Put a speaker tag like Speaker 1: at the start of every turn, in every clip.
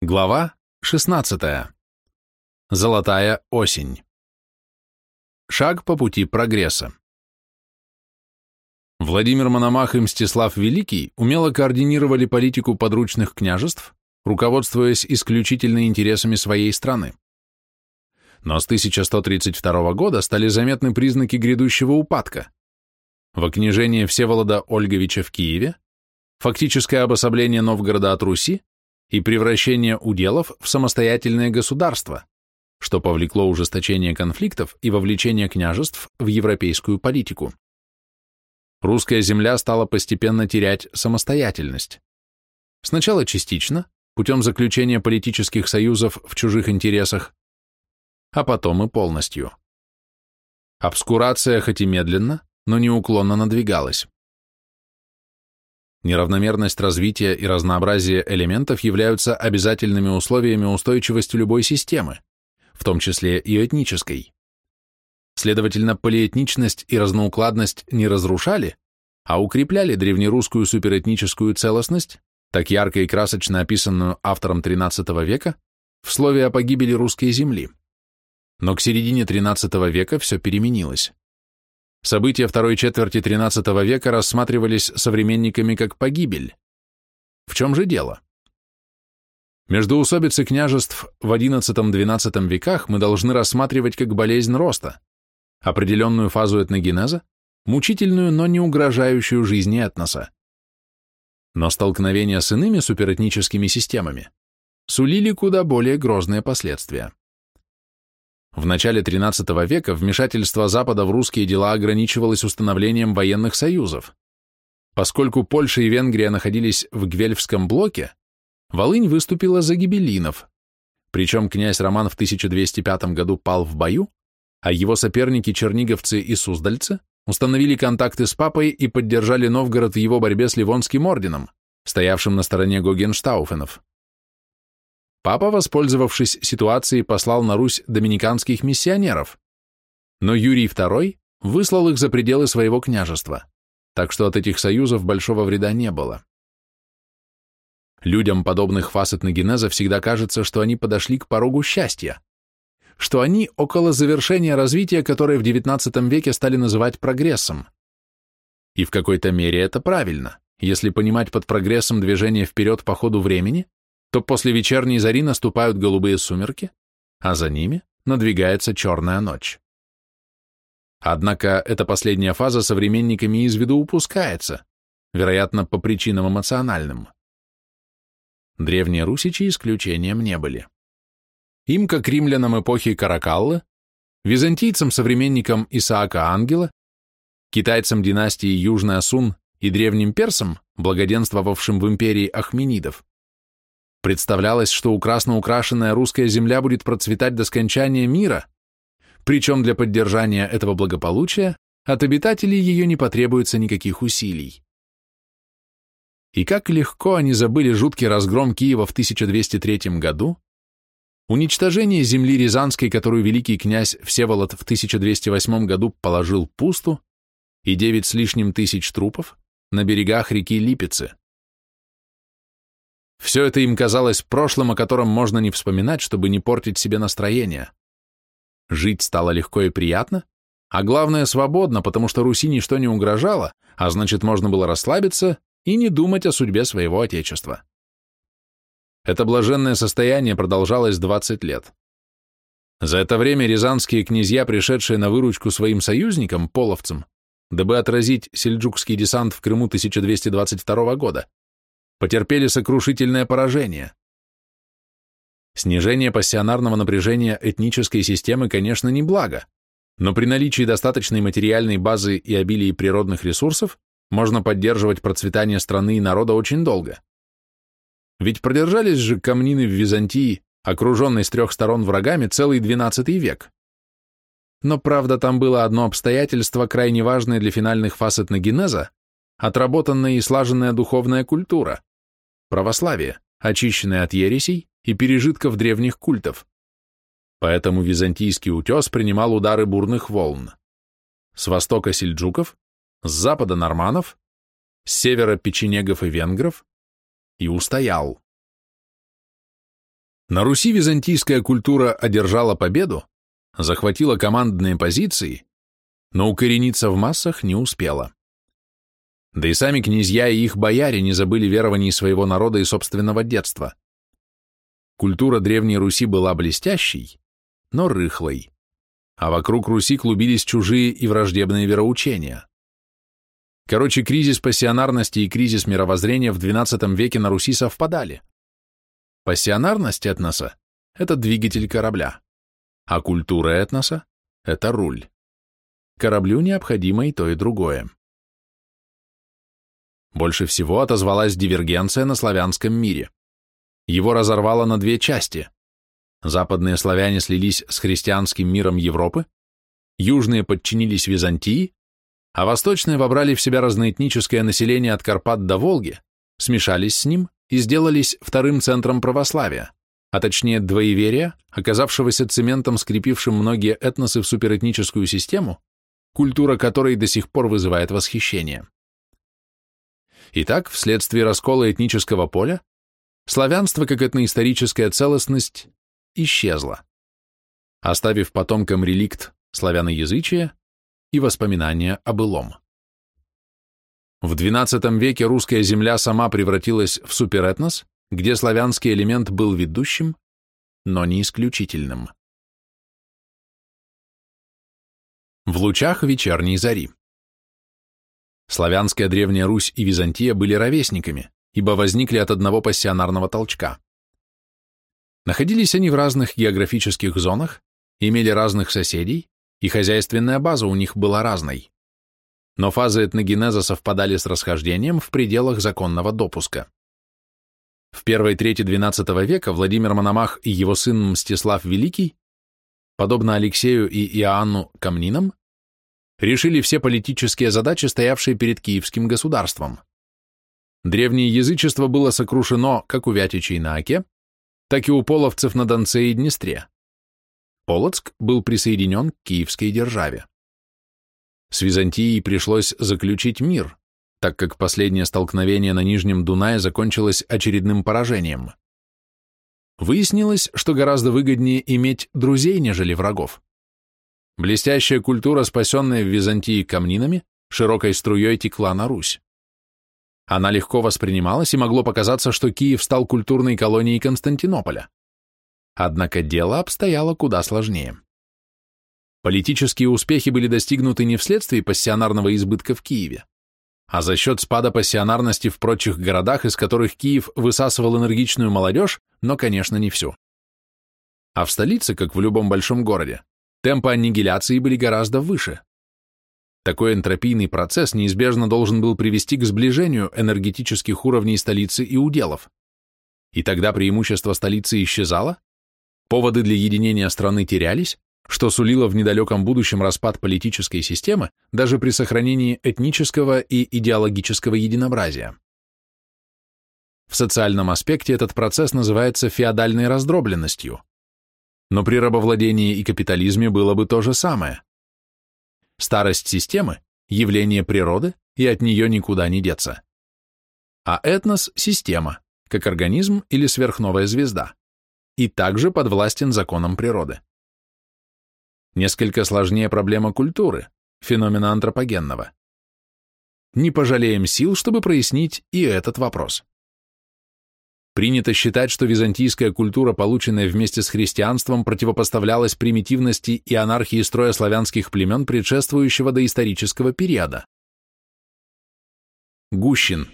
Speaker 1: Глава 16. Золотая осень. Шаг по пути прогресса. Владимир Мономах и Мстислав Великий умело координировали политику подручных княжеств, руководствуясь исключительно интересами своей страны. Но с 1132 года стали заметны признаки грядущего упадка. Вокнижение Всеволода Ольговича в Киеве, фактическое обособление Новгорода от Руси, и превращение уделов в самостоятельное государство, что повлекло ужесточение конфликтов и вовлечение княжеств в европейскую политику. Русская земля стала постепенно терять самостоятельность. Сначала частично, путем заключения политических союзов в чужих интересах, а потом и полностью. Обскурация хоть и медленно, но неуклонно надвигалась. Неравномерность развития и разнообразие элементов являются обязательными условиями устойчивости любой системы, в том числе и этнической. Следовательно, полиэтничность и разноукладность не разрушали, а укрепляли древнерусскую суперэтническую целостность, так ярко и красочно описанную автором XIII века в слове о погибели русской земли. Но к середине XIII века все переменилось. События второй четверти XIII века рассматривались современниками как погибель. В чем же дело? Междоусобицы княжеств в XI-XII веках мы должны рассматривать как болезнь роста, определенную фазу этногенеза, мучительную, но не угрожающую жизни этноса. Но столкновения с иными суперэтническими системами сулили куда более грозные последствия. В начале XIII века вмешательство Запада в русские дела ограничивалось установлением военных союзов. Поскольку Польша и Венгрия находились в Гвельфском блоке, Волынь выступила за гибеллинов, причем князь Роман в 1205 году пал в бою, а его соперники черниговцы и суздальцы установили контакты с папой и поддержали Новгород в его борьбе с Ливонским орденом, стоявшим на стороне Гогенштауфенов. Папа, воспользовавшись ситуацией, послал на Русь доминиканских миссионеров, но Юрий II выслал их за пределы своего княжества, так что от этих союзов большого вреда не было. Людям подобных фаз этногенеза всегда кажется, что они подошли к порогу счастья, что они около завершения развития, которое в XIX веке стали называть прогрессом. И в какой-то мере это правильно, если понимать под прогрессом движение вперед по ходу времени, то после вечерней зари наступают голубые сумерки, а за ними надвигается черная ночь. Однако эта последняя фаза современниками из виду упускается, вероятно, по причинам эмоциональным. Древние русичи исключением не были. Им, как римлянам эпохи Каракаллы, византийцам-современникам Исаака Ангела, китайцам династии Южный Асун и древним персам, благоденствовавшим в империи Ахменидов, Представлялось, что украсно украшенная русская земля будет процветать до скончания мира, причем для поддержания этого благополучия от обитателей ее не потребуется никаких усилий. И как легко они забыли жуткий разгром Киева в 1203 году, уничтожение земли Рязанской, которую великий князь Всеволод в 1208 году положил пусту, и девять с лишним тысяч трупов на берегах реки Липецы. Все это им казалось прошлым, о котором можно не вспоминать, чтобы не портить себе настроение. Жить стало легко и приятно, а главное свободно, потому что Руси ничто не угрожало, а значит можно было расслабиться и не думать о судьбе своего отечества. Это блаженное состояние продолжалось 20 лет. За это время рязанские князья, пришедшие на выручку своим союзникам, половцам, дабы отразить сельджукский десант в Крыму 1222 года, потерпели сокрушительное поражение. Снижение пассионарного напряжения этнической системы, конечно, не благо, но при наличии достаточной материальной базы и обилии природных ресурсов можно поддерживать процветание страны и народа очень долго. Ведь продержались же камнины в Византии, окруженной с трех сторон врагами, целый XII век. Но, правда, там было одно обстоятельство, крайне важное для финальных фаз этногенеза, отработанная и слаженная духовная культура православие, очищенное от ересей и пережитков древних культов. Поэтому византийский утес принимал удары бурных волн. С востока сельджуков, с запада норманов, с севера печенегов и венгров, и устоял. На Руси византийская культура одержала победу, захватила командные позиции, но укорениться в массах не успела. Да и сами князья и их бояре не забыли верований своего народа и собственного детства. Культура Древней Руси была блестящей, но рыхлой, а вокруг Руси клубились чужие и враждебные вероучения. Короче, кризис пассионарности и кризис мировоззрения в XII веке на Руси совпадали. Пассионарность этноса – это двигатель корабля, а культура этноса – это руль. Кораблю необходимо и то, и другое. Больше всего отозвалась дивергенция на славянском мире. Его разорвало на две части. Западные славяне слились с христианским миром Европы, южные подчинились Византии, а восточные вобрали в себя разноэтническое население от Карпат до Волги, смешались с ним и сделались вторым центром православия, а точнее двоеверия, оказавшегося цементом, скрепившим многие этносы в суперэтническую систему, культура которой до сих пор вызывает восхищение. Итак, вследствие раскола этнического поля, славянство как этноисторическая целостность исчезло, оставив потомкам реликт славяноязычия и воспоминания о былом. В XII веке русская земля сама превратилась в суперэтнос, где славянский элемент был ведущим, но не исключительным. В лучах вечерней зари. Славянская Древняя Русь и Византия были ровесниками, ибо возникли от одного пассионарного толчка. Находились они в разных географических зонах, имели разных соседей, и хозяйственная база у них была разной но фазы этногенеза совпадали с расхождением в пределах законного допуска. В первой трети XII века Владимир Мономах и его сын Мстислав Великий, подобно Алексею и Иоанну Камнинам, решили все политические задачи, стоявшие перед киевским государством. Древнее язычество было сокрушено как у Вятичей на Оке, так и у половцев на Донце и Днестре. Полоцк был присоединен к киевской державе. С Византией пришлось заключить мир, так как последнее столкновение на Нижнем Дунае закончилось очередным поражением. Выяснилось, что гораздо выгоднее иметь друзей, нежели врагов. Блестящая культура, спасенная в Византии камнинами, широкой струей текла на Русь. Она легко воспринималась, и могло показаться, что Киев стал культурной колонией Константинополя. Однако дело обстояло куда сложнее. Политические успехи были достигнуты не вследствие пассионарного избытка в Киеве, а за счет спада пассионарности в прочих городах, из которых Киев высасывал энергичную молодежь, но, конечно, не всю. А в столице, как в любом большом городе, темпы аннигиляции были гораздо выше. Такой энтропийный процесс неизбежно должен был привести к сближению энергетических уровней столицы и уделов. И тогда преимущество столицы исчезало, поводы для единения страны терялись, что сулило в недалеком будущем распад политической системы даже при сохранении этнического и идеологического единообразия. В социальном аспекте этот процесс называется феодальной раздробленностью. Но при рабовладении и капитализме было бы то же самое. Старость системы – явление природы, и от нее никуда не деться. А этнос – система, как организм или сверхновая звезда, и также подвластен законам природы. Несколько сложнее проблема культуры, феномена антропогенного. Не пожалеем сил, чтобы прояснить и этот вопрос. Принято считать, что византийская культура, полученная вместе с христианством, противопоставлялась примитивности и анархии строя славянских племен предшествующего доисторического периода. Гущин.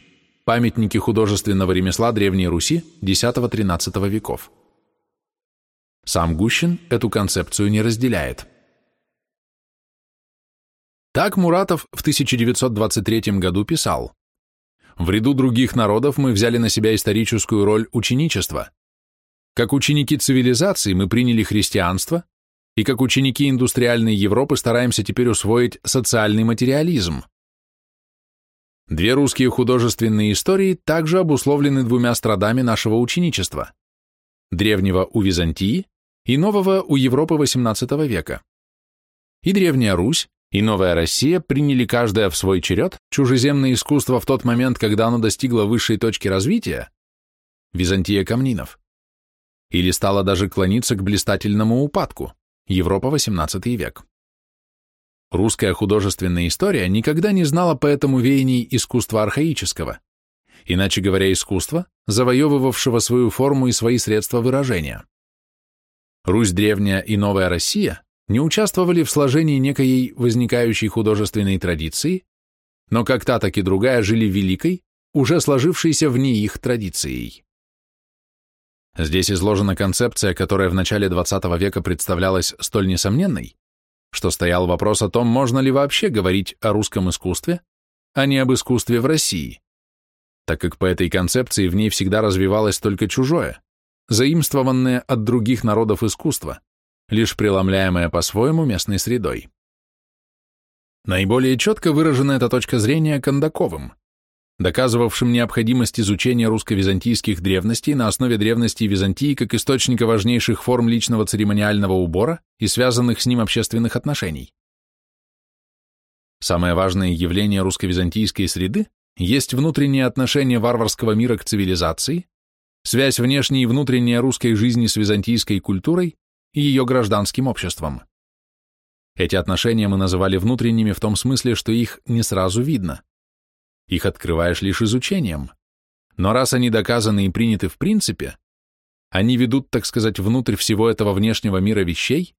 Speaker 1: Памятники художественного ремесла Древней Руси X-XIII веков. Сам Гущин эту концепцию не разделяет. Так Муратов в 1923 году писал, «В ряду других народов мы взяли на себя историческую роль ученичества. Как ученики цивилизации мы приняли христианство, и как ученики индустриальной Европы стараемся теперь усвоить социальный материализм. Две русские художественные истории также обусловлены двумя страдами нашего ученичества – древнего у Византии и нового у Европы XVIII века. И Древняя Русь, и Новая Россия приняли каждая в свой черед? Чужеземное искусство в тот момент, когда оно достигло высшей точки развития, Византия Камнинов, или стала даже клониться к блистательному упадку, Европа XVIII век. Русская художественная история никогда не знала поэтому веяний искусства архаического, иначе говоря, искусства, завоевывавшего свою форму и свои средства выражения. Русь древняя и новая Россия не участвовали в сложении некоей возникающей художественной традиции, но как та, так и другая жили великой, уже сложившейся вне их традицией. Здесь изложена концепция, которая в начале XX века представлялась столь несомненной, что стоял вопрос о том, можно ли вообще говорить о русском искусстве, а не об искусстве в России, так как по этой концепции в ней всегда развивалось только чужое, заимствованное от других народов искусство, лишь преломляемое по-своему местной средой. Наиболее четко выражена эта точка зрения Кондаковым, доказывавшим необходимость изучения русско-византийских древностей на основе древности Византии как источника важнейших форм личного церемониального убора и связанных с ним общественных отношений. Самое важное явление русско-византийской среды есть внутреннее отношение варварского мира к цивилизации, связь внешней и внутренней русской жизни с византийской культурой и ее гражданским обществом. Эти отношения мы называли внутренними в том смысле, что их не сразу видно. Их открываешь лишь изучением. Но раз они доказаны и приняты в принципе, они ведут, так сказать, внутрь всего этого внешнего мира вещей,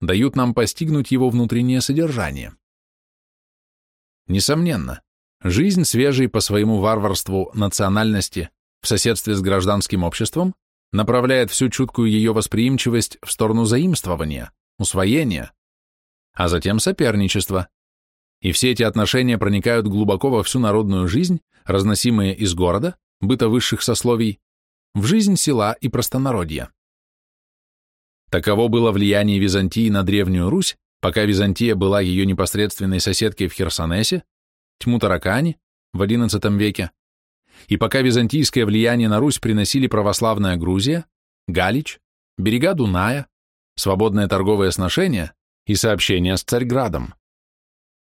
Speaker 1: дают нам постигнуть его внутреннее содержание. Несомненно, жизнь свежей по своему варварству национальности в соседстве с гражданским обществом направляет всю чуткую ее восприимчивость в сторону заимствования, усвоения, а затем соперничества. И все эти отношения проникают глубоко во всю народную жизнь, разносимые из города, быта высших сословий, в жизнь села и простонародья. Таково было влияние Византии на Древнюю Русь, пока Византия была ее непосредственной соседкой в Херсонесе, Тьму-Таракани в XI веке, и пока византийское влияние на Русь приносили православная Грузия, Галич, берега Дуная, свободное торговое сношение и сообщения с Царьградом.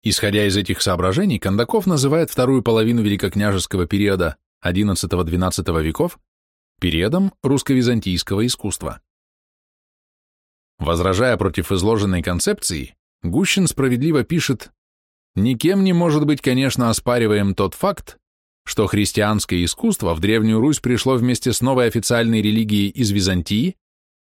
Speaker 1: Исходя из этих соображений, Кондаков называет вторую половину великокняжеского периода XI-XII веков периодом русско-византийского искусства. Возражая против изложенной концепции, Гущин справедливо пишет, «Никем не может быть, конечно, оспариваем тот факт, что христианское искусство в Древнюю Русь пришло вместе с новой официальной религией из Византии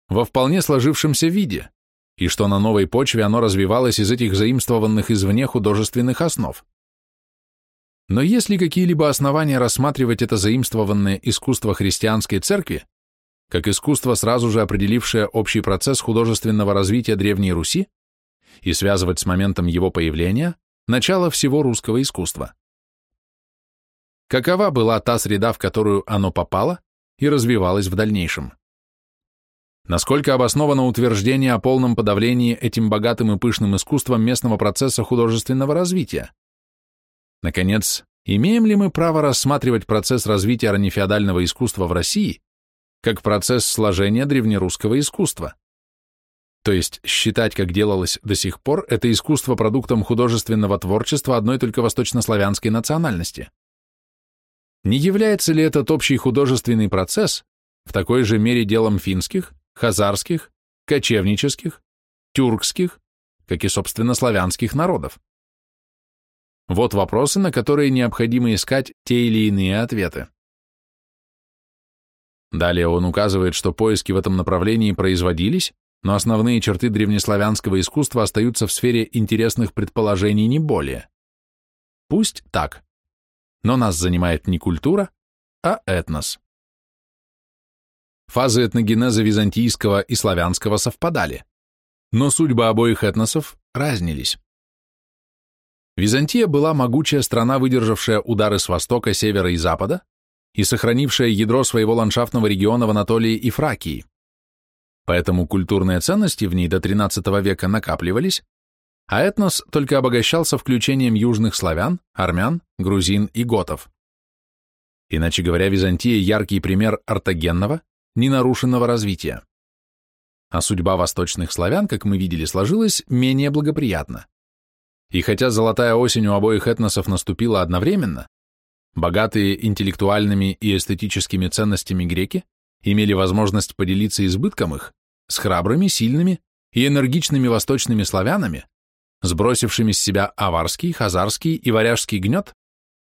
Speaker 1: во вполне сложившемся виде, и что на новой почве оно развивалось из этих заимствованных извне художественных основ. Но есть ли какие-либо основания рассматривать это заимствованное искусство христианской церкви как искусство, сразу же определившее общий процесс художественного развития Древней Руси и связывать с моментом его появления начало всего русского искусства? Какова была та среда, в которую оно попало и развивалось в дальнейшем. Насколько обосновано утверждение о полном подавлении этим богатым и пышным искусством местного процесса художественного развития? Наконец, имеем ли мы право рассматривать процесс развития раннефеодального искусства в России как процесс сложения древнерусского искусства? То есть считать, как делалось до сих пор, это искусство продуктом художественного творчества одной только восточнославянской национальности? Не является ли этот общий художественный процесс в такой же мере делом финских, хазарских, кочевнических, тюркских, как и, собственно, славянских народов? Вот вопросы, на которые необходимо искать те или иные ответы. Далее он указывает, что поиски в этом направлении производились, но основные черты древнеславянского искусства остаются в сфере интересных предположений не более. Пусть так но нас занимает не культура, а этнос. Фазы этногенеза византийского и славянского совпадали, но судьбы обоих этносов разнились. Византия была могучая страна, выдержавшая удары с востока, севера и запада и сохранившая ядро своего ландшафтного региона в Анатолии и Фракии. Поэтому культурные ценности в ней до XIII века накапливались, а этнос только обогащался включением южных славян, армян, грузин и готов. Иначе говоря, Византия – яркий пример ортогенного, ненарушенного развития. А судьба восточных славян, как мы видели, сложилась менее благоприятно. И хотя золотая осень у обоих этносов наступила одновременно, богатые интеллектуальными и эстетическими ценностями греки имели возможность поделиться избытком их с храбрыми, сильными и энергичными восточными славянами, сбросившими с себя аварский, хазарский и варяжский гнет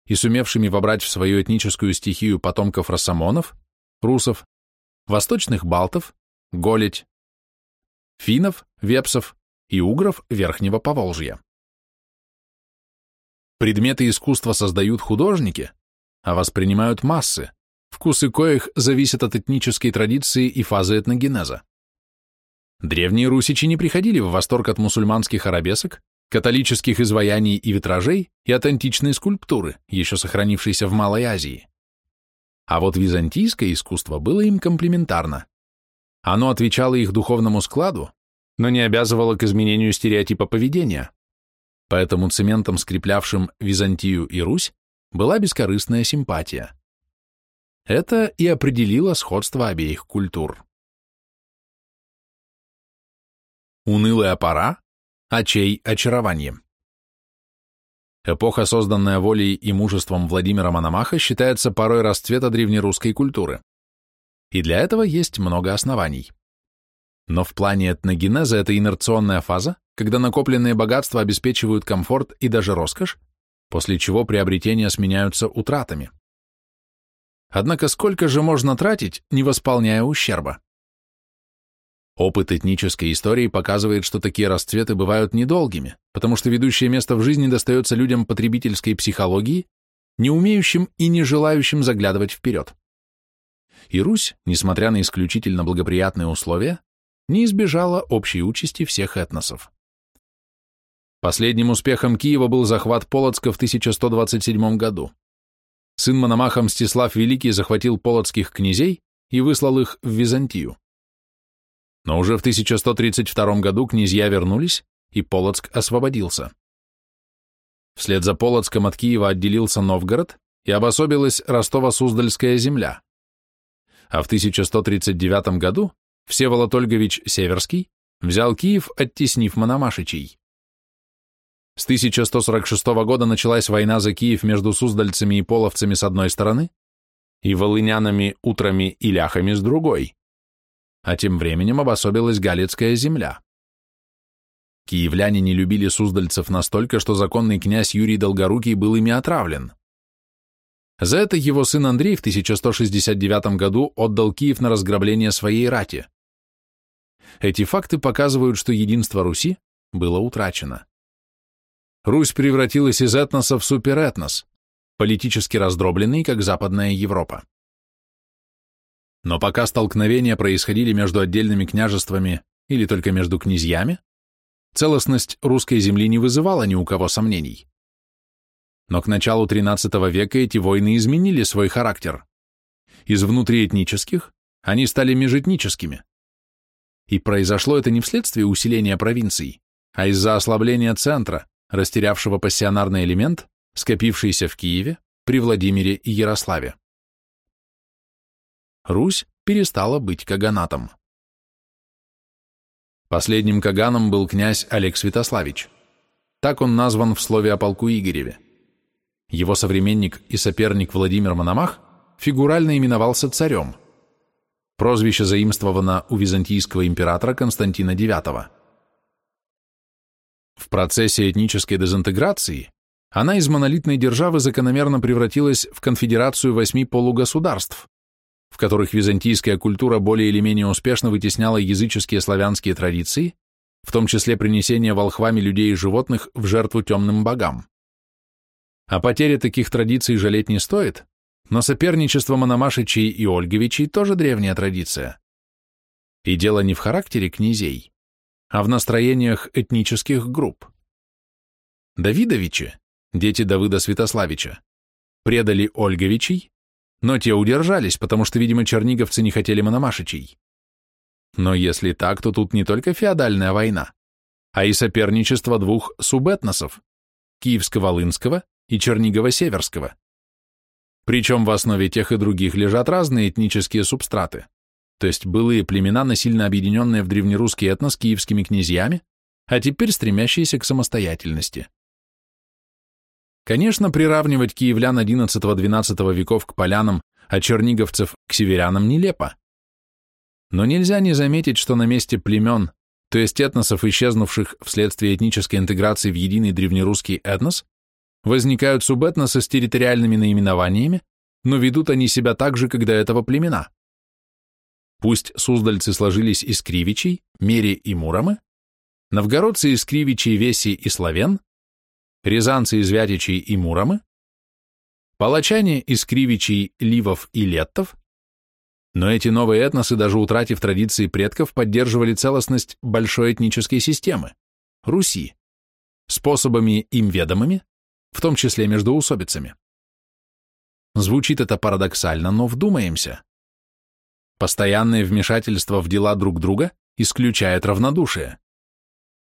Speaker 1: и сумевшими вобрать в свою этническую стихию потомков росомонов, русов, восточных балтов, голедь, финнов, вепсов и угров Верхнего Поволжья. Предметы искусства создают художники, а воспринимают массы, вкусы коих зависят от этнической традиции и фазы этногенеза. Древние русичи не приходили в восторг от мусульманских арабесок, католических изваяний и витражей и от античной скульптуры, еще сохранившейся в Малой Азии. А вот византийское искусство было им комплементарно. Оно отвечало их духовному складу, но не обязывало к изменению стереотипа поведения. Поэтому цементом, скреплявшим Византию и Русь, была бескорыстная симпатия. Это и определило сходство обеих культур. Унылая пора, а чей очарование? Эпоха, созданная волей и мужеством Владимира Мономаха, считается порой расцвета древнерусской культуры. И для этого есть много оснований. Но в плане этногенеза это инерционная фаза, когда накопленные богатства обеспечивают комфорт и даже роскошь, после чего приобретения сменяются утратами. Однако сколько же можно тратить, не восполняя ущерба? Опыт этнической истории показывает, что такие расцветы бывают недолгими, потому что ведущее место в жизни достается людям потребительской психологии, не умеющим и не желающим заглядывать вперед. И Русь, несмотря на исключительно благоприятные условия, не избежала общей участи всех этносов. Последним успехом Киева был захват Полоцка в 1127 году. Сын Мономаха Мстислав Великий захватил полоцких князей и выслал их в Византию. Но уже в 1132 году князья вернулись, и Полоцк освободился. Вслед за Полоцком от Киева отделился Новгород и обособилась Ростово-Суздальская земля. А в 1139 году Всеволод Ольгович Северский взял Киев, оттеснив Мономашичей. С 1146 года началась война за Киев между суздальцами и половцами с одной стороны и волынянами, утрами и ляхами с другой а тем временем обособилась Галицкая земля. Киевляне не любили суздальцев настолько, что законный князь Юрий Долгорукий был ими отравлен. За это его сын Андрей в 1169 году отдал Киев на разграбление своей рати. Эти факты показывают, что единство Руси было утрачено. Русь превратилась из этноса в суперэтнос, политически раздробленный, как Западная Европа. Но пока столкновения происходили между отдельными княжествами или только между князьями, целостность русской земли не вызывала ни у кого сомнений. Но к началу XIII века эти войны изменили свой характер. Из внутриэтнических они стали межэтническими. И произошло это не вследствие усиления провинций, а из-за ослабления центра, растерявшего пассионарный элемент, скопившийся в Киеве, при Владимире и Ярославе. Русь перестала быть каганатом. Последним каганом был князь Олег Святославич. Так он назван в слове о полку Игореве. Его современник и соперник Владимир Мономах фигурально именовался царем. Прозвище заимствовано у византийского императора Константина IX. В процессе этнической дезинтеграции она из монолитной державы закономерно превратилась в конфедерацию восьми полугосударств, в которых византийская культура более или менее успешно вытесняла языческие славянские традиции, в том числе принесение волхвами людей и животных в жертву темным богам. О потере таких традиций жалеть не стоит, но соперничество Мономашичей и Ольговичей тоже древняя традиция. И дело не в характере князей, а в настроениях этнических групп. Давидовичи, дети Давыда Святославича, предали Ольговичей, но те удержались, потому что, видимо, черниговцы не хотели мономашичей. Но если так, то тут не только феодальная война, а и соперничество двух субэтносов – Киевско-Волынского и Чернигово-Северского. Причем в основе тех и других лежат разные этнические субстраты, то есть былые племена, насильно объединенные в древнерусский этнос киевскими князьями, а теперь стремящиеся к самостоятельности. Конечно, приравнивать киевлян XI-XII веков к полянам, а черниговцев к северянам нелепо. Но нельзя не заметить, что на месте племен, то есть этносов, исчезнувших вследствие этнической интеграции в единый древнерусский этнос, возникают субэтносы с территориальными наименованиями, но ведут они себя так же, как до этого племена. Пусть суздальцы сложились из кривичей, мери и муромы, новгородцы из кривичей, веси и славян, рязанцы из вятичей и муромы, палачане из кривичей, ливов и леттов, но эти новые этносы, даже утратив традиции предков, поддерживали целостность большой этнической системы – Руси, способами им ведомыми, в том числе между усобицами. Звучит это парадоксально, но вдумаемся. Постоянное вмешательство в дела друг друга исключает равнодушие,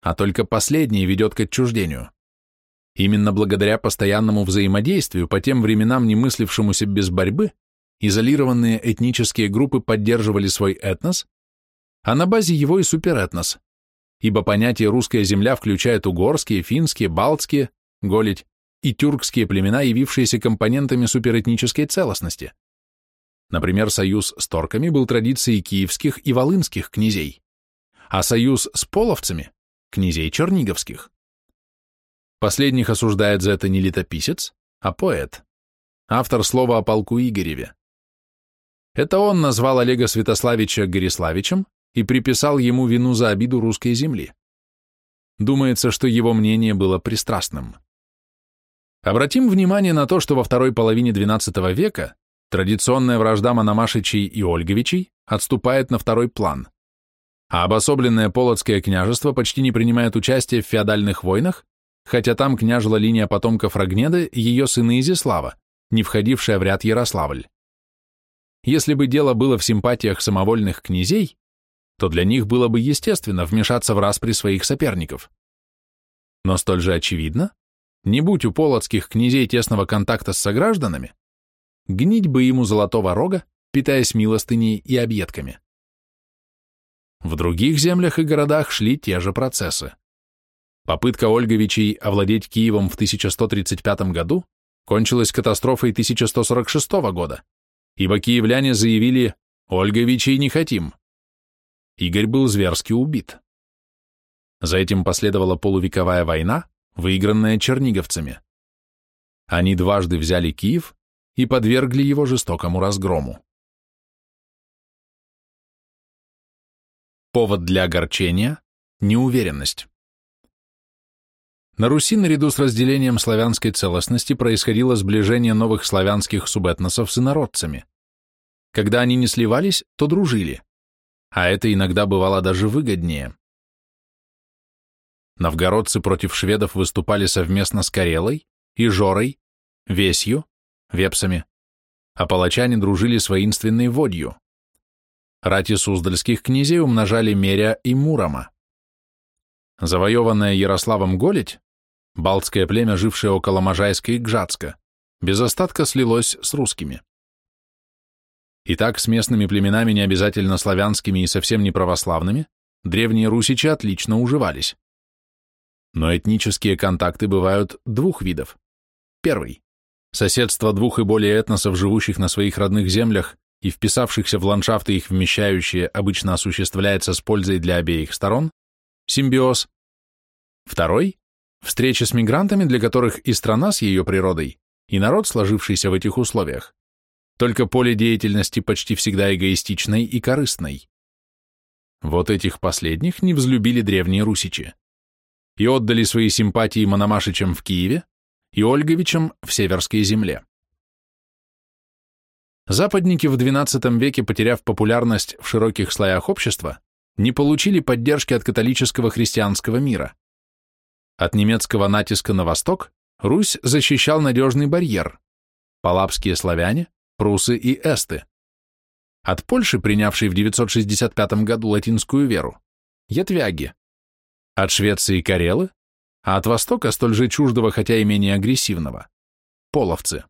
Speaker 1: а только последнее ведет к отчуждению. Именно благодаря постоянному взаимодействию, по тем временам не мыслившемуся без борьбы, изолированные этнические группы поддерживали свой этнос, а на базе его и суперэтнос, ибо понятие «русская земля» включает угорские, финские, балтские, голить и тюркские племена, явившиеся компонентами суперэтнической целостности. Например, союз с торками был традицией киевских и волынских князей, а союз с половцами – князей черниговских. Последних осуждает за это не летописец, а поэт, автор слова о полку Игореве. Это он назвал Олега Святославича Гориславичем и приписал ему вину за обиду русской земли. Думается, что его мнение было пристрастным. Обратим внимание на то, что во второй половине XII века традиционная вражда Мономашичей и Ольговичей отступает на второй план, а обособленное Полоцкое княжество почти не принимает участие в феодальных войнах, хотя там княжила линия потомков Рогнеды ее сына Изяслава, не входившая в ряд Ярославль. Если бы дело было в симпатиях самовольных князей, то для них было бы естественно вмешаться в распри своих соперников. Но столь же очевидно, не будь у полоцких князей тесного контакта с согражданами, гнить бы ему золотого рога, питаясь милостыней и объедками. В других землях и городах шли те же процессы. Попытка Ольговичей овладеть Киевом в 1135 году кончилась катастрофой 1146 года, ибо киевляне заявили «Ольговичей не хотим». Игорь был зверски убит. За этим последовала полувековая война, выигранная черниговцами. Они дважды взяли Киев и подвергли его жестокому разгрому. Повод для огорчения – неуверенность. На Руси наряду с разделением славянской целостности происходило сближение новых славянских субэтносов с инородцами. Когда они не сливались, то дружили, а это иногда бывало даже выгоднее. Новгородцы против шведов выступали совместно с Карелой, Ижорой, Весью, Вепсами, а палачане дружили с воинственной Водью. Рати суздальских князей умножали Меря и Мурома. Завоеванная Ярославом Голить Балтское племя, жившее около Можайска и Гжатска, без остатка слилось с русскими. Итак, с местными племенами, не обязательно славянскими и совсем не православными, древние русичи отлично уживались. Но этнические контакты бывают двух видов. Первый. Соседство двух и более этносов, живущих на своих родных землях и вписавшихся в ландшафты их вмещающие, обычно осуществляется с пользой для обеих сторон, симбиоз. Второй Встреча с мигрантами, для которых и страна с ее природой, и народ, сложившийся в этих условиях, только поле деятельности почти всегда эгоистичной и корыстной. Вот этих последних не взлюбили древние русичи и отдали свои симпатии Мономашичам в Киеве и Ольговичам в Северской земле. Западники в XII веке, потеряв популярность в широких слоях общества, не получили поддержки от католического христианского мира. От немецкого натиска на восток Русь защищал надежный барьер – палапские славяне, прусы и эсты. От Польши, принявшей в 965 году латинскую веру, ятвяги. От Швеции – карелы, а от востока, столь же чуждого, хотя и менее агрессивного – половцы.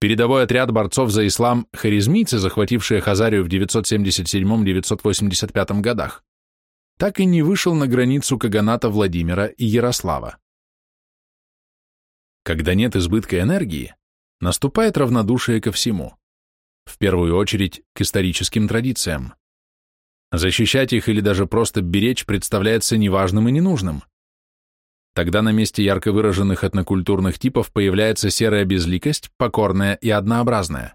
Speaker 1: Передовой отряд борцов за ислам харизмийцы, захватившие Хазарию в 977-985 годах, так и не вышел на границу Каганата Владимира и Ярослава. Когда нет избытка энергии, наступает равнодушие ко всему, в первую очередь к историческим традициям, Защищать их или даже просто беречь представляется неважным и ненужным. Тогда на месте ярко выраженных этнокультурных типов появляется серая безликость, покорная и однообразная.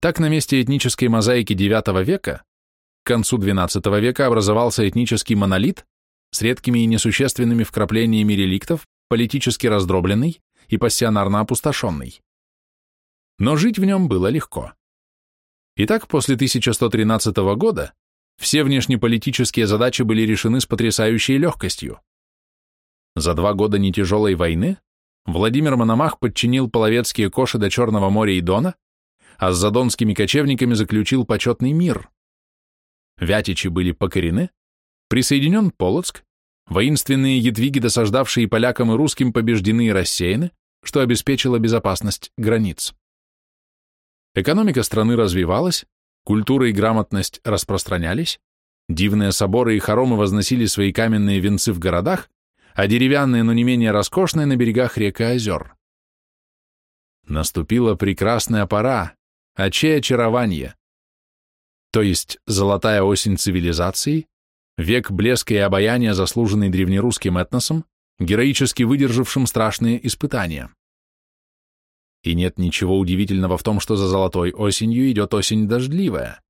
Speaker 1: Так на месте этнической мозаики IX века к концу XII века образовался этнический монолит с редкими и несущественными вкраплениями реликтов, политически раздробленный и пассионарно опустошенный. Но жить в нем было легко. Итак, после 1113 года все внешнеполитические задачи были решены с потрясающей легкостью. За два года нетяжелой войны Владимир Мономах подчинил половецкие коши до Черного моря и Дона, а с задонскими кочевниками заключил почетный мир. Вятичи были покорены, присоединен Полоцк, воинственные едвиги, досаждавшие полякам и русским, побеждены и рассеяны, что обеспечило безопасность границ. Экономика страны развивалась, культура и грамотность распространялись, дивные соборы и хоромы возносили свои каменные венцы в городах, а деревянные, но не менее роскошные на берегах рек и озер. Наступила прекрасная пора, а чей очарование? То есть золотая осень цивилизации, век блеска и обаяния, заслуженный древнерусским этносом, героически выдержавшим страшные испытания. И нет ничего удивительного в том, что за золотой осенью идет осень дождливая,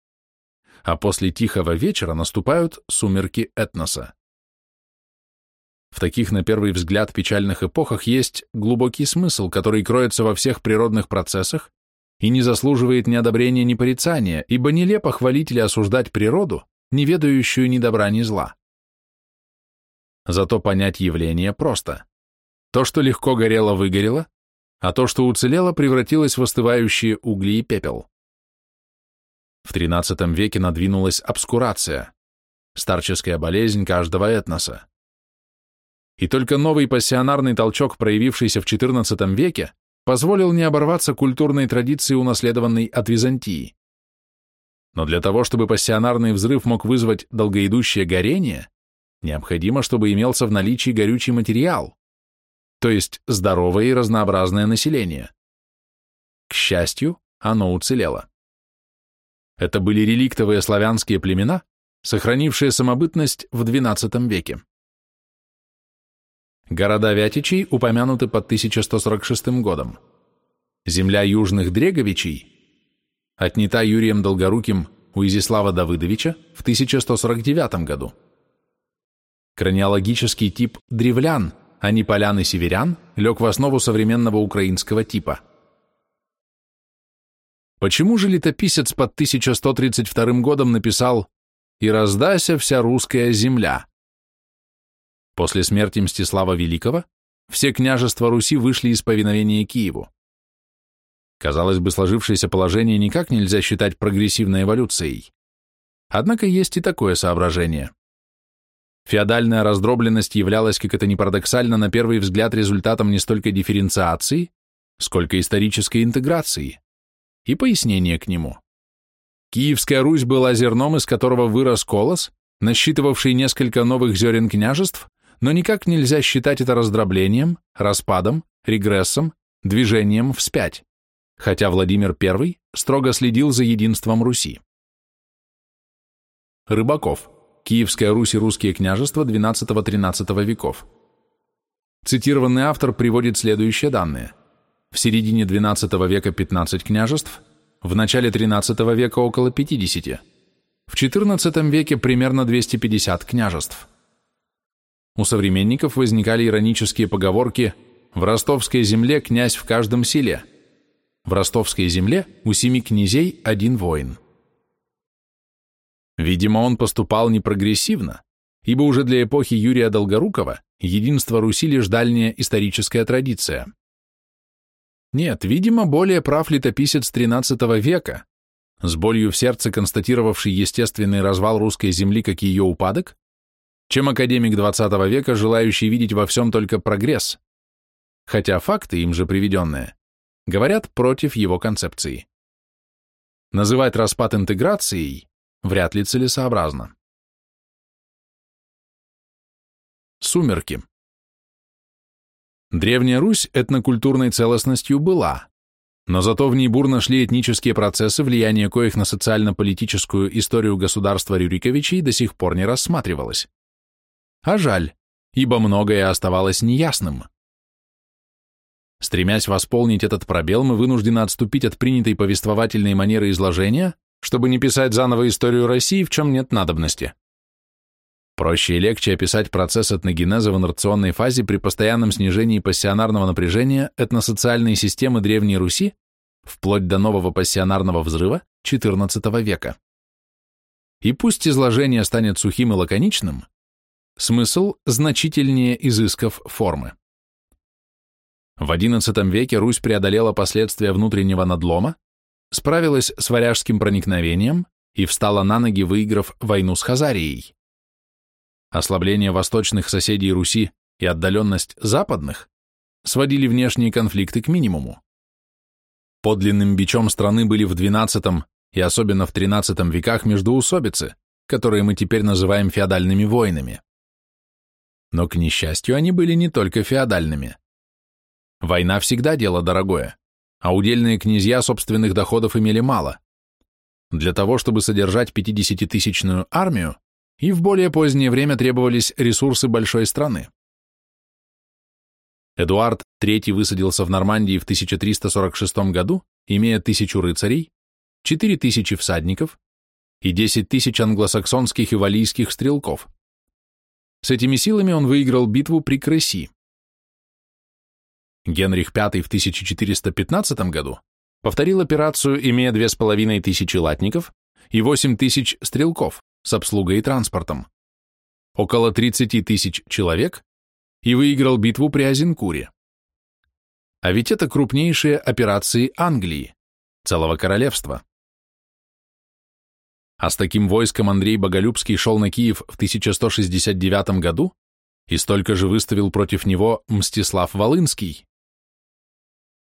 Speaker 1: а после тихого вечера наступают сумерки этноса. В таких, на первый взгляд, печальных эпохах есть глубокий смысл, который кроется во всех природных процессах и не заслуживает ни одобрения, ни порицания, ибо нелепо хвалить или осуждать природу, не ведающую ни добра, ни зла. Зато понять явление просто. То, что легко горело, выгорело, а то, что уцелело, превратилось в остывающие угли и пепел. В XIII веке надвинулась обскурация, старческая болезнь каждого этноса. И только новый пассионарный толчок, проявившийся в XIV веке, позволил не оборваться культурной традиции, унаследованной от Византии. Но для того, чтобы пассионарный взрыв мог вызвать долгоидущее горение, необходимо, чтобы имелся в наличии горючий материал, то есть здоровое и разнообразное население. К счастью, оно уцелело. Это были реликтовые славянские племена, сохранившие самобытность в XII веке. Города Вятичей упомянуты под 1146 годом. Земля южных Дреговичей отнята Юрием Долгоруким у Изислава Давыдовича в 1149 году. Краниологический тип древлян – а не полян и северян, лег в основу современного украинского типа. Почему же летописец под 1132 годом написал «И раздася вся русская земля»? После смерти Мстислава Великого все княжества Руси вышли из повиновения Киеву. Казалось бы, сложившееся положение никак нельзя считать прогрессивной эволюцией. Однако есть и такое соображение. Феодальная раздробленность являлась, как это ни парадоксально, на первый взгляд результатом не столько дифференциации, сколько исторической интеграции. И пояснение к нему. Киевская Русь была зерном, из которого вырос колос, насчитывавший несколько новых зерен княжеств, но никак нельзя считать это раздроблением, распадом, регрессом, движением вспять, хотя Владимир I строго следил за единством Руси. Рыбаков. Киевская Русь и русские княжества XII-XIII веков. Цитированный автор приводит следующие данные. В середине XII века 15 княжеств, в начале XIII века около 50, в XIV веке примерно 250 княжеств. У современников возникали иронические поговорки «в ростовской земле князь в каждом селе», «в ростовской земле у семи князей один воин». Видимо, он поступал непрогрессивно, ибо уже для эпохи Юрия Долгорукова единство Руси лишь дальняя историческая традиция. Нет, видимо, более прав летописец XIII века, с болью в сердце констатировавший естественный развал русской земли как ее упадок, чем академик XX века, желающий видеть во всем только прогресс, хотя факты, им же приведенные, говорят против его концепции. Называть распад интеграцией вряд ли целесообразно. Сумерки. Древняя Русь этнокультурной целостностью была, но зато в ней бурно шли этнические процессы, влияние коих на социально-политическую историю государства Рюриковичей до сих пор не рассматривалось. А жаль, ибо многое оставалось неясным. Стремясь восполнить этот пробел, мы вынуждены отступить от принятой повествовательной манеры изложения, чтобы не писать заново историю России, в чем нет надобности. Проще и легче описать процесс этногенеза в инерционной фазе при постоянном снижении пассионарного напряжения этносоциальной системы Древней Руси вплоть до нового пассионарного взрыва XIV века. И пусть изложение станет сухим и лаконичным, смысл значительнее изысков формы. В XI веке Русь преодолела последствия внутреннего надлома, справилась с варяжским проникновением и встала на ноги, выиграв войну с Хазарией. Ослабление восточных соседей Руси и отдаленность западных сводили внешние конфликты к минимуму. Подлинным бичом страны были в XII и особенно в XIII веках междоусобицы, которые мы теперь называем феодальными войнами. Но, к несчастью, они были не только феодальными. Война всегда дело дорогое, а удельные князья собственных доходов имели мало. Для того, чтобы содержать 50-тысячную армию, и в более позднее время требовались ресурсы большой страны. Эдуард III высадился в Нормандии в 1346 году, имея тысячу рыцарей, 4000 всадников и 10 тысяч англосаксонских и валийских стрелков. С этими силами он выиграл битву при Креси. Генрих V в 1415 году повторил операцию, имея 2500 латников и 8 тысяч стрелков с обслугой и транспортом, около 30 тысяч человек и выиграл битву при Азенкуре. А ведь это крупнейшие операции Англии, целого королевства. А с таким войском Андрей Боголюбский шел на Киев в 1169 году и столько же выставил против него Мстислав Волынский.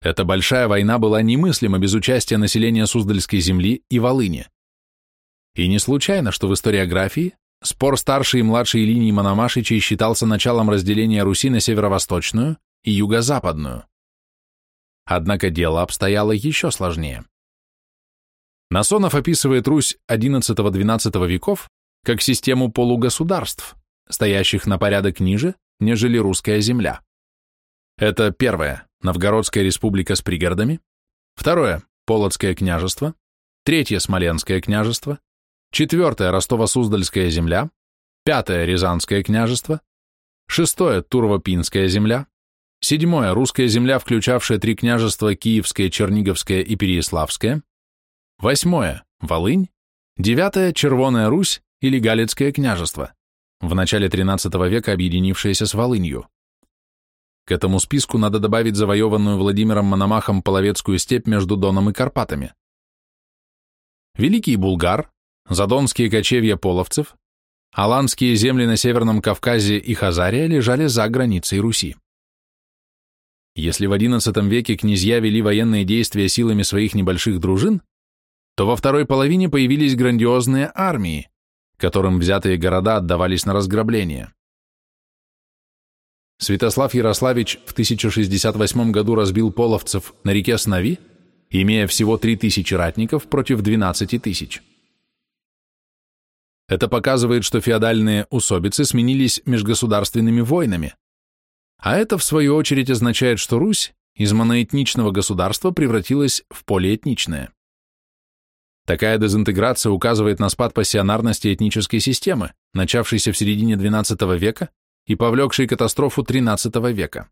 Speaker 1: Эта большая война была немыслима без участия населения Суздальской земли и Волыни. И не случайно, что в историографии спор старшей и младшей линии Мономашичей считался началом разделения Руси на северо-восточную и юго-западную. Однако дело обстояло еще сложнее. Насонов описывает Русь XI-XII веков как систему полугосударств, стоящих на порядок ниже, нежели русская земля. Это первое – Новгородская республика с пригородами, второе – Полоцкое княжество, третье – Смоленское княжество, четвертое – Ростово-Суздальская земля, пятое – Рязанское княжество, шестое – Турово-Пинская земля, седьмое – Русская земля, включавшая три княжества Киевское, Черниговское и Переяславское, восьмое – Волынь, девятое – Червоная Русь или Галицкое княжество, в начале XIII века объединившееся с Волынью. К этому списку надо добавить завоеванную Владимиром Мономахом Половецкую степь между Доном и Карпатами. Великий Булгар, Задонские кочевья половцев, Аланские земли на Северном Кавказе и Хазария лежали за границей Руси. Если в XI веке князья вели военные действия силами своих небольших дружин, то во второй половине появились грандиозные армии, которым взятые города отдавались на разграбление. Святослав Ярославич в 1068 году разбил половцев на реке Снави, имея всего 3000 ратников против 12 тысяч. Это показывает, что феодальные усобицы сменились межгосударственными войнами, а это, в свою очередь, означает, что Русь из моноэтничного государства превратилась в полиэтничное. Такая дезинтеграция указывает на спад пассионарности этнической системы, начавшейся в середине XII века и повлекший катастрофу XIII века.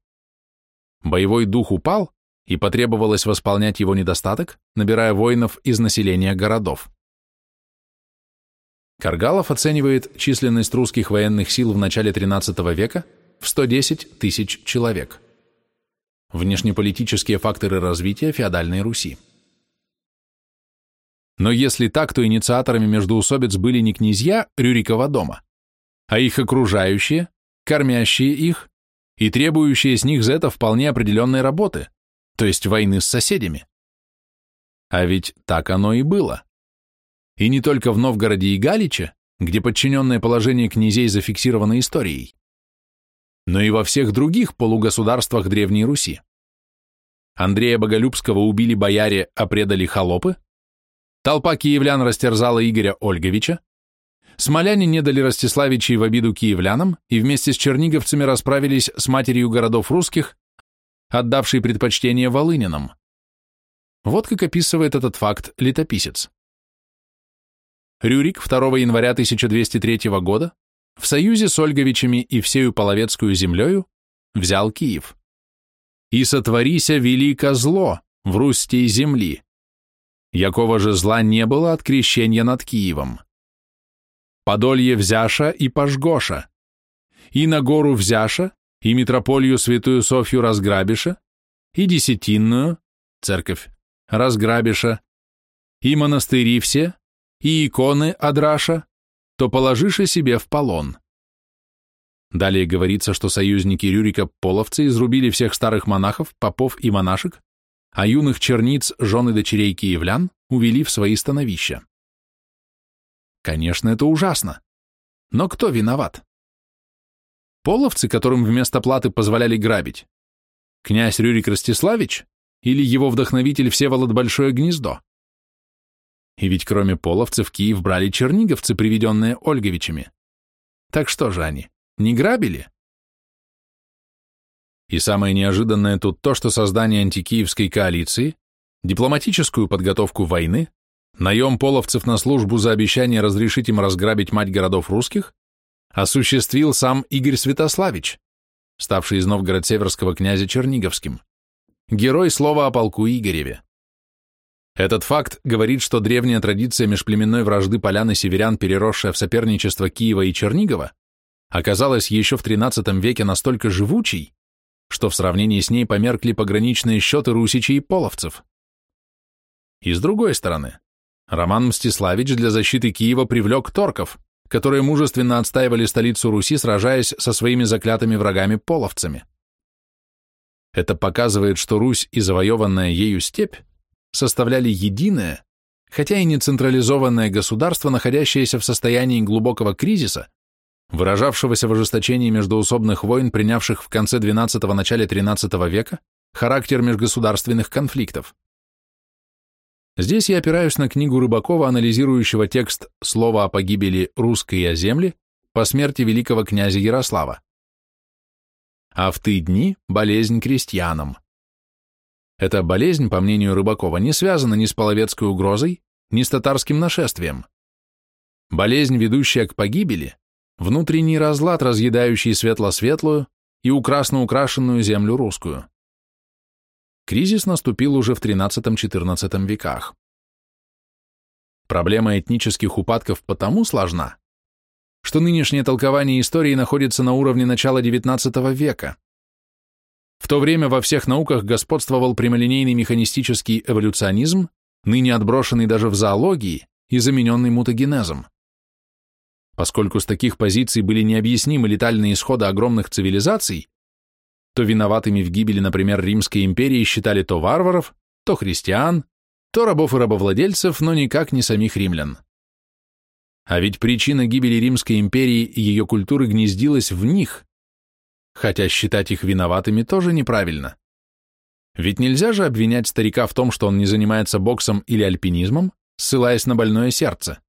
Speaker 1: Боевой дух упал, и потребовалось восполнять его недостаток, набирая воинов из населения городов. Каргалов оценивает численность русских военных сил в начале XIII века в 110 тысяч человек. Внешнеполитические факторы развития феодальной Руси. Но если так, то инициаторами междоусобиц были не князья Рюрикова дома, а их окружающие, кормящие их и требующие с них за это вполне определенной работы, то есть войны с соседями. А ведь так оно и было. И не только в Новгороде и Галиче, где подчиненное положение князей зафиксировано историей, но и во всех других полугосударствах Древней Руси. Андрея Боголюбского убили бояре, а предали холопы, толпа киевлян растерзала Игоря Ольговича, смоляне не дали Ростиславичей в обиду киевлянам и вместе с черниговцами расправились с матерью городов русских, отдавшей предпочтение волынинам. Вот как описывает этот факт летописец. Рюрик 2 января 1203 года в союзе с Ольговичами и всею Половецкую землею взял Киев. «И сотворися велико зло в Русти земли, якого же зла не было от крещения над Киевом. Подолье взяша и пожгоша, и на гору взяша, и митрополию святую Софью разграбиша, и десятинную, церковь, разграбиша, и монастыри все, и иконы Адраша, то положишь себе в полон. Далее говорится, что союзники Рюрика половцы изрубили всех старых монахов, попов и монашек, а юных черниц, жены дочерей киевлян, увели в свои становища. Конечно, это ужасно. Но кто виноват? Половцы, которым вместо платы позволяли грабить? Князь Рюрик Ростиславич? Или его вдохновитель Всеволод Большое Гнездо? И ведь кроме половцев Киев брали черниговцы, приведенные Ольговичами. Так что же они, не грабили? И самое неожиданное тут то, что создание антикиевской коалиции, дипломатическую подготовку войны, наем половцев на службу за обещание разрешить им разграбить мать городов русских, осуществил сам Игорь Святославич, ставший из Новгород-Северского князя Черниговским, герой слова о полку Игореве. Этот факт говорит, что древняя традиция межплеменной вражды полян и северян, переросшая в соперничество Киева и Чернигова, оказалась еще в XIII веке настолько живучей, что в сравнении с ней померкли пограничные счеты русичей и половцев. И с другой стороны, Роман Мстиславич для защиты Киева привлек торков, которые мужественно отстаивали столицу Руси, сражаясь со своими заклятыми врагами-половцами. Это показывает, что Русь и завоеванная ею степь составляли единое, хотя и не централизованное государство, находящееся в состоянии глубокого кризиса, выражавшегося в ожесточении междоусобных войн, принявших в конце XII – начале XIII века характер межгосударственных конфликтов. Здесь я опираюсь на книгу Рыбакова, анализирующего текст «Слово о погибели русской о земле» по смерти великого князя Ярослава. А в ты дни болезнь крестьянам. Эта болезнь, по мнению Рыбакова, не связана ни с половецкой угрозой, ни с татарским нашествием. Болезнь, ведущая к погибели, внутренний разлад, разъедающий светло-светлую и украсно украшенную землю русскую. Кризис наступил уже в XIII-XIV веках. Проблема этнических упадков потому сложна, что нынешнее толкование истории находится на уровне начала XIX века. В то время во всех науках господствовал прямолинейный механистический эволюционизм, ныне отброшенный даже в зоологии и замененный мутагенезом. Поскольку с таких позиций были необъяснимы летальные исходы огромных цивилизаций, то виноватыми в гибели, например, Римской империи считали то варваров, то христиан, то рабов и рабовладельцев, но никак не самих римлян. А ведь причина гибели Римской империи и ее культуры гнездилась в них, хотя считать их виноватыми тоже неправильно. Ведь нельзя же обвинять старика в том, что он не занимается боксом или альпинизмом, ссылаясь на больное сердце.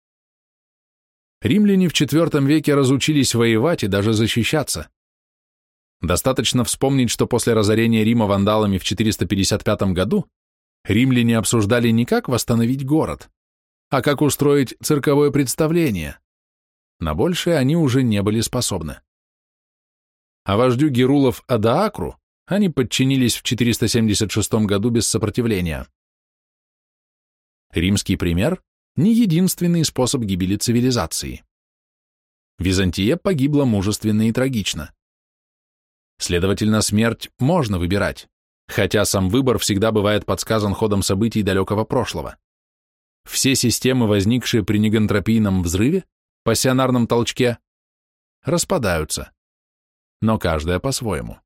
Speaker 1: Римляне в IV веке разучились воевать и даже защищаться. Достаточно вспомнить, что после разорения Рима вандалами в 455 году римляне обсуждали не как восстановить город, а как устроить цирковое представление. На большее они уже не были способны а вождю Герулов Адаакру они подчинились в 476 году без сопротивления. Римский пример – не единственный способ гибели цивилизации. Византия погибла мужественно и трагично. Следовательно, смерть можно выбирать, хотя сам выбор всегда бывает подсказан ходом событий далекого прошлого. Все системы, возникшие при негантропийном взрыве, пассионарном толчке, распадаются но каждая по-своему.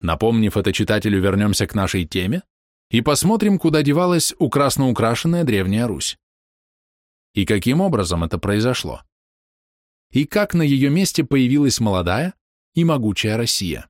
Speaker 1: Напомнив это читателю, вернемся к нашей теме и посмотрим, куда девалась украсно украшенная Древняя Русь. И каким образом это произошло. И как на ее месте появилась молодая и могучая Россия.